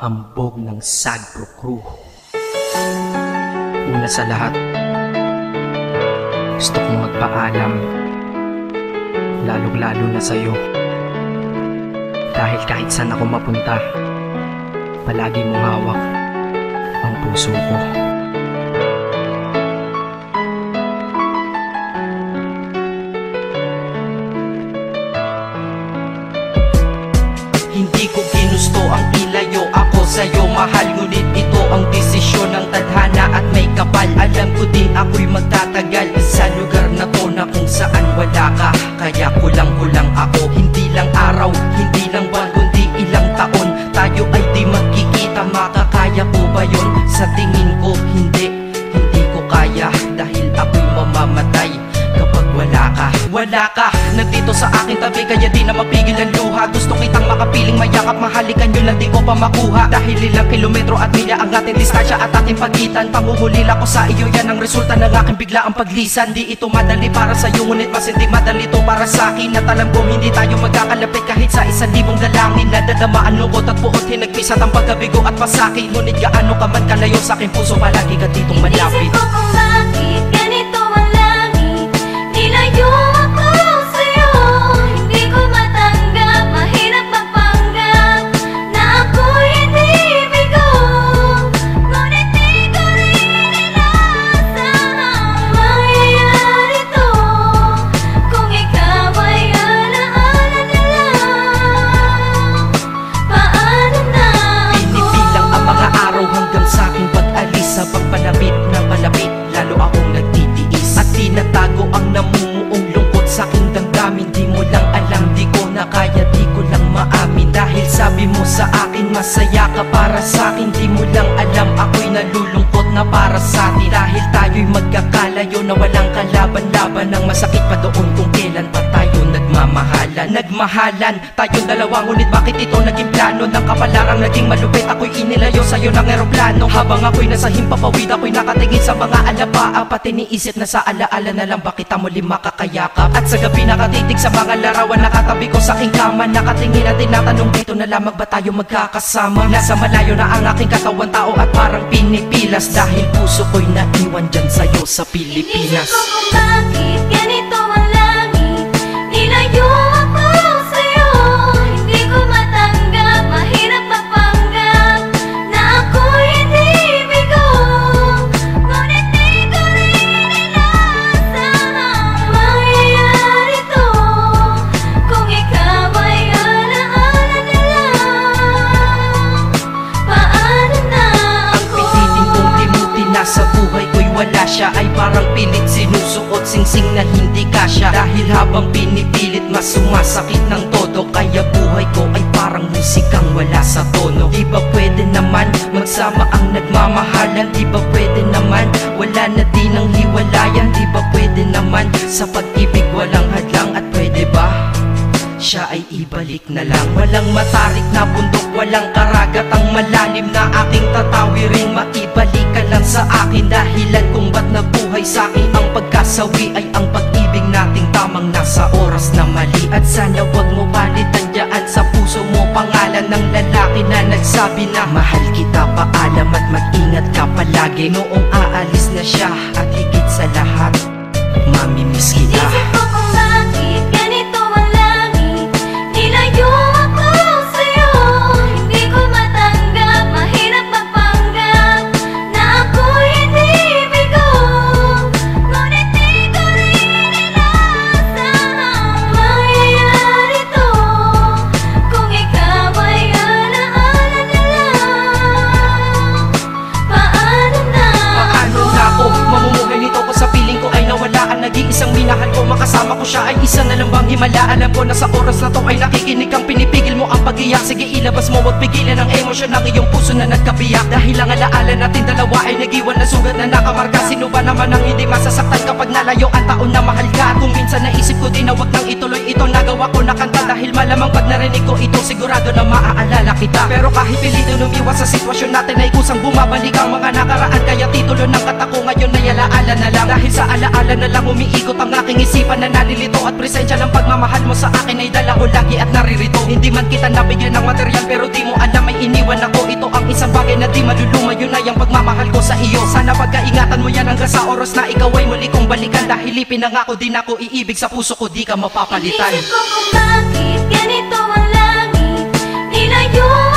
hambog ng Sagro Crew. Una sa lahat, gusto kong magpaalam, lalong-lalo na sa'yo. Dahil kahit saan ako mapunta, palagi mong hawak ang puso ko. Mahal ngunit ito ang desisyon ng tadhana at may kapal. Alam ko din ako'y magtatagal. Sa lugar na to na kung saan wala ka Kaya kulang-kulang ako. Hindi lang araw, hindi lang buwan Kundi ilang taon. Tayo ay di magkikita. Makakaya ko ba yun? Sa tingin ko hindi. Hindi ko kaya Dahil ako'y mamamatay kapag wala ka. Wala ka, nandito sa aking tabi Kaya di na mapigil ang luha. Gusto kitang makapiling mayakap Mahalikan yun lang di ko pa makuha. Dahil ilang kilometro at milya ang ating distansya at ating pagitan. Pangungulila ko sa iyo Yan ang resulta ng aking biglaang paglisan. Di ito madali para sa iyo Ngunit mas hindi madali to para sa akin. At alam ko hindi tayo magkakalapit Kahit sa isang libong dalangin. Nadadama ang lungkot at puot Hinagpisat ang pagkabigo at pasakit. Ngunit gaano ka man kalayo sa aking puso Palagi ka ditong malapit sabi mo sa akin, masaya ka para sa akin Di mo lang alam, ako'y nalulungkot na para sa atin Dahil tayo'y magkakalayo na walang kalaban-laban Ang masakit pa doon kung nagmamahalan Nagmahalan, tayong dalawa Ngunit bakit ito naging plano? Ng kapalarang naging malupit Ako'y inilayo sa'yo ng eroplano. Habang ako'y nasa himpapawid Ako'y nakatingin sa mga alapaa Pati niisip na sa alaala na lang Bakit muli makakayakap? At sa gabi nakatitig sa mga larawan Nakatabi ko sa aking kama Nakatingin at tinatanong dito na lamang ba tayo magkakasama? Nasa malayo na ang aking katawan tao At parang pinipilas. Dahil puso ko'y naiwan dyan sa'yo sa Pilipinas. Inisip ko kung bakit ganito singsing na hindi kasya. Dahil habang pinipilit mas sumasakit ng todo. Kaya buhay ko ay parang musikang wala sa tono. Di ba pwede naman magsama ang nagmamahalan. Di ba pwede naman wala na din ang hiwalayan. Di ba pwede naman sa pag-ibig walang ba? Siya ay ibalik na lang. Walang matarik na bundok Walang karagat. Ang malalim na aking tatawirin Maibalik ka lang sa akin. Dahilan kung ba't nabuhay sa akin Ang pagkasawi ay ang pag-ibig nating tamang nasa oras na mali. At sana wag mo palitan dyan sa puso mo. Pangalan ng lalaki na nagsabi na Mahal kita paalam at mag-ingat ka palagi. Noong aalis na siya at higit sa lahat Mamimiss kita 나를 Makasama ko siya ay isa na lang bang himala Alam ko na sa oras na to ay nakikinig kang pinipigil mo ang pag-iyak. Sige ilabas mo wag pigilan ang emosyon ng iyong puso na nagkabiyak. Dahil ang alaala natin dalawa ay nag-iwan na sugat na nakamarka. Sino ba naman ang hindi masasaktan kapag nalayo ang taon na mahal ka? Kung minsan naisip ko din na wag nang ituloy ito Nagawa ko na kanta. Dahil malamang pag narinig ko ito Sigurado na maaalala kita. Pero kahit pilito lumiwas sa sitwasyon natin ay kusang bumabalik ang mga nakaraan. Kaya titulo ng kata ko ngayon ay alaala na lang. Dahil sa alaala na lang umiikot ang aking isipan na nalilito At presensya ng pagmamahal mo sa akin ay dala ko lagi at naririto. Hindi man kita nabigyan ng material pero di mo alam ay iniwan ako. Ito ang Isang bagay na di maluluma Yun ay ang pagmamahal ko sa iyo. Sana pagkaingatan mo yan hanggang sa oras na ikaw ay muli kong balikan. Dahil ipinangako din ako iibig sa puso ko di ka mapapalitan. Inisip ko kung bakit ganito ang langit. Nilayo